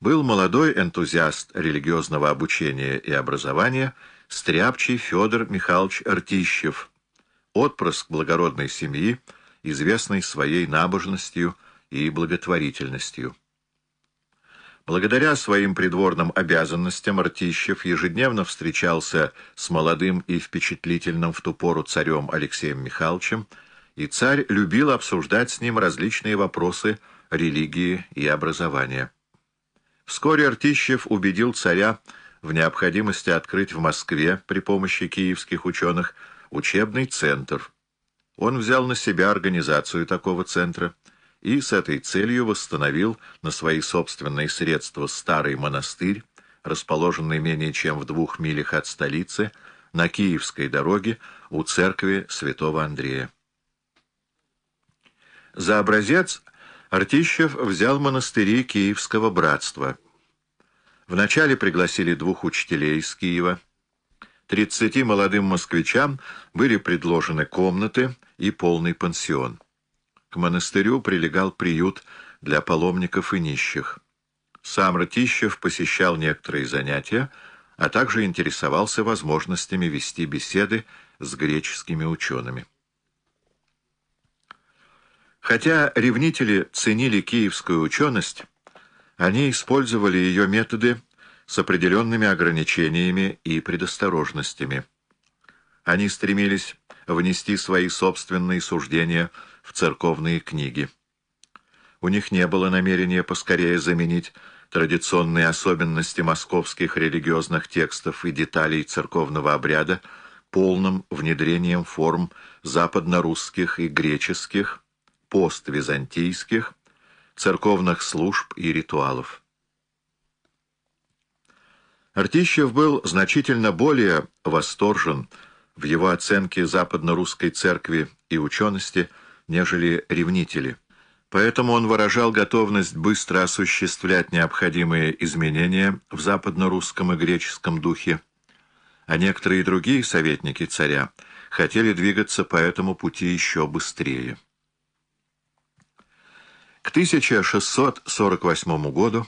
был молодой энтузиаст религиозного обучения и образования Стряпчий Федор Михайлович Артищев, отпрыск благородной семьи, известный своей набожностью и благотворительностью. Благодаря своим придворным обязанностям Артищев ежедневно встречался с молодым и впечатлительным в ту пору царем Алексеем Михайловичем, и царь любил обсуждать с ним различные вопросы религии и образования. Вскоре Артищев убедил царя в необходимости открыть в Москве при помощи киевских ученых учебный центр. Он взял на себя организацию такого центра и с этой целью восстановил на свои собственные средства старый монастырь, расположенный менее чем в двух милях от столицы, на Киевской дороге у церкви святого Андрея. За образец Артищев взял монастыри Киевского братства. Вначале пригласили двух учителей из Киева. Тридцати молодым москвичам были предложены комнаты и полный пансион. К монастырю прилегал приют для паломников и нищих. Сам Ратищев посещал некоторые занятия, а также интересовался возможностями вести беседы с греческими учеными. Хотя ревнители ценили киевскую ученость, они использовали ее методы с определенными ограничениями и предосторожностями. Они стремились внести свои собственные суждения в церковные книги. У них не было намерения поскорее заменить традиционные особенности московских религиозных текстов и деталей церковного обряда полным внедрением форм западно-русских и греческих, пост-византийских, церковных служб и ритуалов. Артищев был значительно более восторжен в его оценке западно-русской церкви и учености, нежели ревнители. Поэтому он выражал готовность быстро осуществлять необходимые изменения в западно-русском и греческом духе, а некоторые другие советники царя хотели двигаться по этому пути еще быстрее. К 1648 году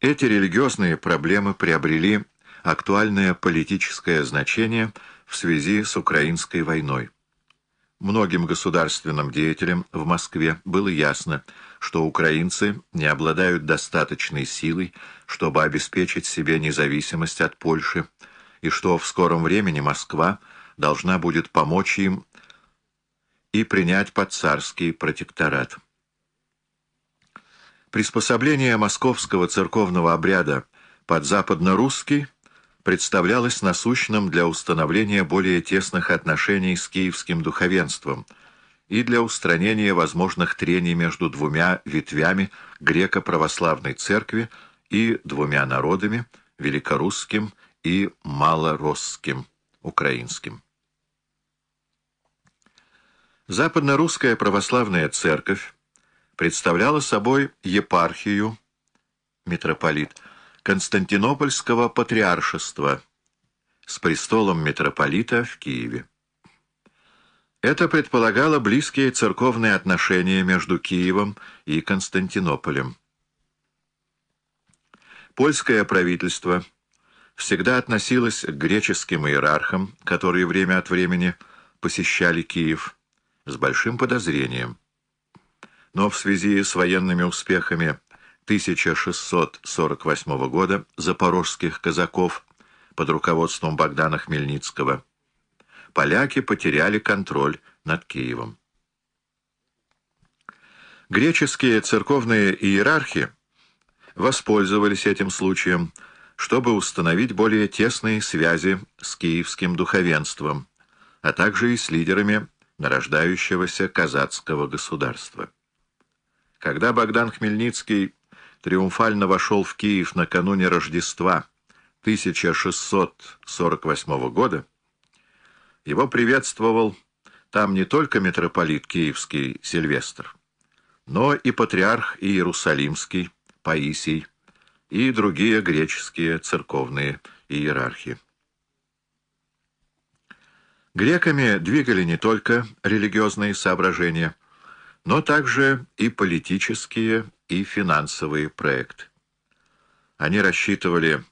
эти религиозные проблемы приобрели актуальное политическое значение в связи с украинской войной. Многим государственным деятелям в Москве было ясно, что украинцы не обладают достаточной силой, чтобы обеспечить себе независимость от Польши, и что в скором времени Москва должна будет помочь им и принять под царский протекторат. Приспособление московского церковного обряда под западно-русский представлялось насущным для установления более тесных отношений с киевским духовенством и для устранения возможных трений между двумя ветвями греко-православной церкви и двумя народами, великорусским и малоросским, украинским. Западно-русская православная церковь представляла собой епархию, митрополит, Константинопольского патриаршества с престолом митрополита в Киеве. Это предполагало близкие церковные отношения между Киевом и Константинополем. Польское правительство всегда относилось к греческим иерархам, которые время от времени посещали Киев, с большим подозрением но в связи с военными успехами 1648 года запорожских казаков под руководством Богдана Хмельницкого поляки потеряли контроль над Киевом. Греческие церковные иерархи воспользовались этим случаем, чтобы установить более тесные связи с киевским духовенством, а также и с лидерами нарождающегося казацкого государства. Когда Богдан Хмельницкий триумфально вошел в Киев накануне Рождества 1648 года, его приветствовал там не только митрополит киевский Сильвестр, но и патриарх Иерусалимский Паисий и другие греческие церковные иерархи. Греками двигали не только религиозные соображения – но также и политические и финансовые проекты. Они рассчитывали